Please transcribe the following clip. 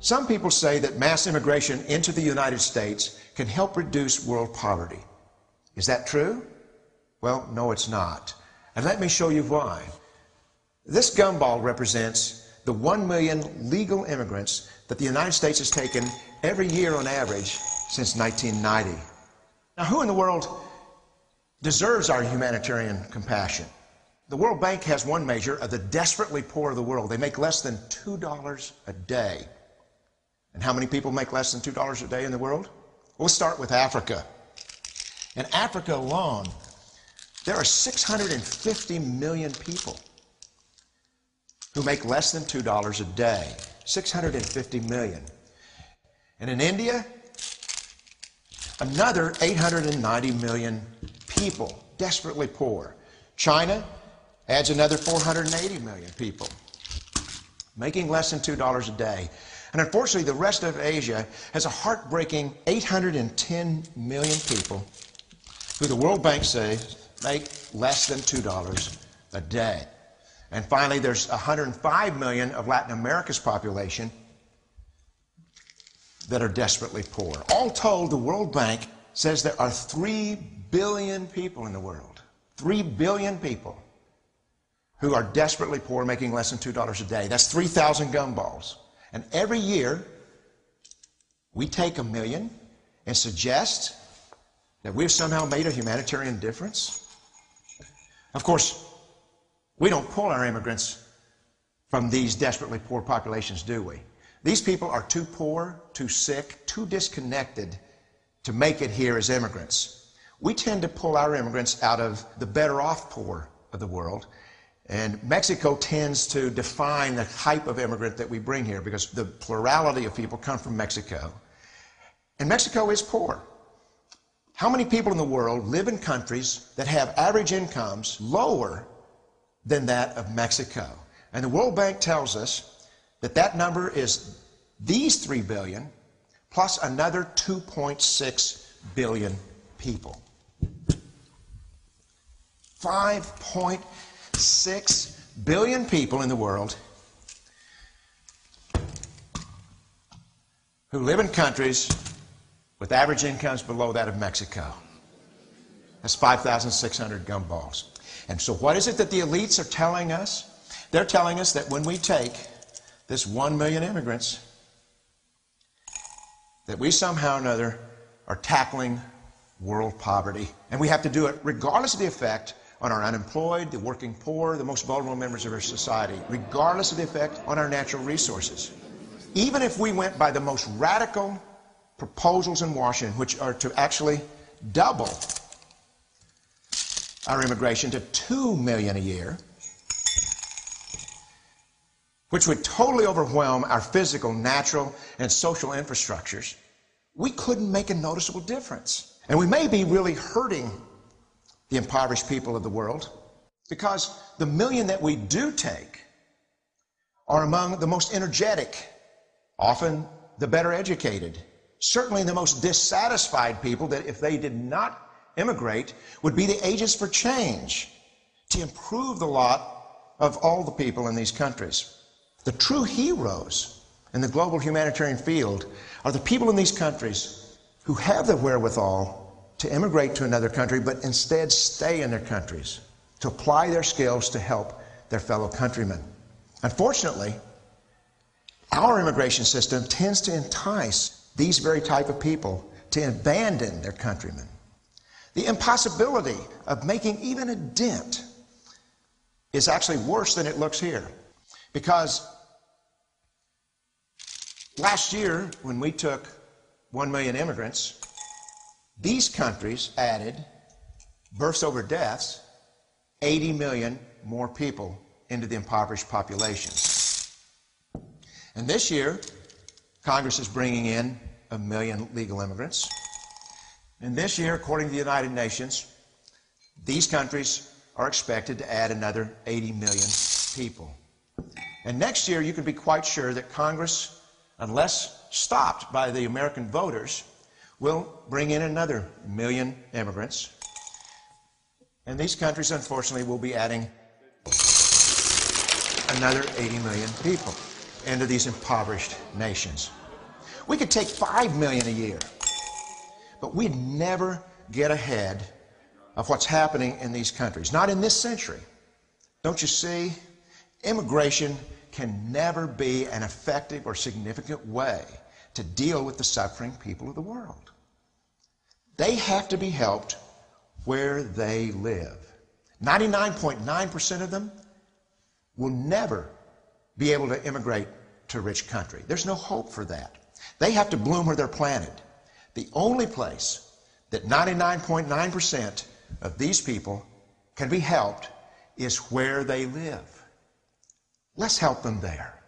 Some people say that mass immigration into the United States can help reduce world poverty. Is that true? Well, no, it's not. And let me show you why. This gumball represents the 1 million legal immigrants that the United States has taken every year on average since 1990. Now, who in the world deserves our humanitarian compassion? The World Bank has one measure of the desperately poor of the world. They make less than $2 a day. And how many people make less than $2 a day in the world? We'll start with Africa. In Africa alone, there are 650 million people who make less than $2 a day. 650 million. And in India, another 890 million people, desperately poor. China adds another 480 million people, making less than $2 a day. And unfortunately, the rest of Asia has a heartbreaking 810 million people who the World Bank says make less than $2 a day. And finally, there's 105 million of Latin America's population that are desperately poor. All told, the World Bank says there are 3 billion people in the world. 3 billion people who are desperately poor, making less than $2 a day. That's 3,000 gumballs. And every year, we take a million and suggest that we've somehow made a humanitarian difference. Of course, we don't pull our immigrants from these desperately poor populations, do we? These people are too poor, too sick, too disconnected to make it here as immigrants. We tend to pull our immigrants out of the better off poor of the world and Mexico tends to define the type of immigrant that we bring here because the plurality of people come from Mexico. And Mexico is poor. How many people in the world live in countries that have average incomes lower than that of Mexico? And the World Bank tells us that that number is these 3 billion plus another 2.6 billion people. 5.6 6 billion people in the world who live in countries with average incomes below that of Mexico. That's 5,600 gumballs. And so, what is it that the elites are telling us? They're telling us that when we take this 1 million immigrants, that we somehow or another are tackling world poverty. And we have to do it regardless of the effect on our unemployed, the working poor, the most vulnerable members of our society, regardless of the effect on our natural resources. Even if we went by the most radical proposals in Washington, which are to actually double our immigration to 2 million a year, which would totally overwhelm our physical, natural, and social infrastructures, we couldn't make a noticeable difference. And we may be really hurting the impoverished people of the world because the million that we do take are among the most energetic, often the better educated, certainly the most dissatisfied people that if they did not immigrate would be the agents for change to improve the lot of all the people in these countries. The true heroes in the global humanitarian field are the people in these countries who have the wherewithal to immigrate to another country, but instead stay in their countries to apply their skills to help their fellow countrymen. Unfortunately, our immigration system tends to entice these very type of people to abandon their countrymen. The impossibility of making even a dent is actually worse than it looks here. Because last year, when we took 1 million immigrants, these countries added births over deaths, 80 million more people into the impoverished population. And this year, Congress is bringing in a million legal immigrants. And this year, according to the United Nations, these countries are expected to add another 80 million people. And next year, you can be quite sure that Congress, unless stopped by the American voters, will bring in another million immigrants. And these countries, unfortunately, will be adding another 80 million people. into these impoverished nations. We could take 5 million a year, but we'd never get ahead of what's happening in these countries. Not in this century. Don't you see? Immigration can never be an effective or significant way to deal with the suffering people of the world. They have to be helped where they live. 99.9% of them will never be able to immigrate to a rich country. There's no hope for that. They have to bloom where they're planted. The only place that 99.9% of these people can be helped is where they live. Let's help them there.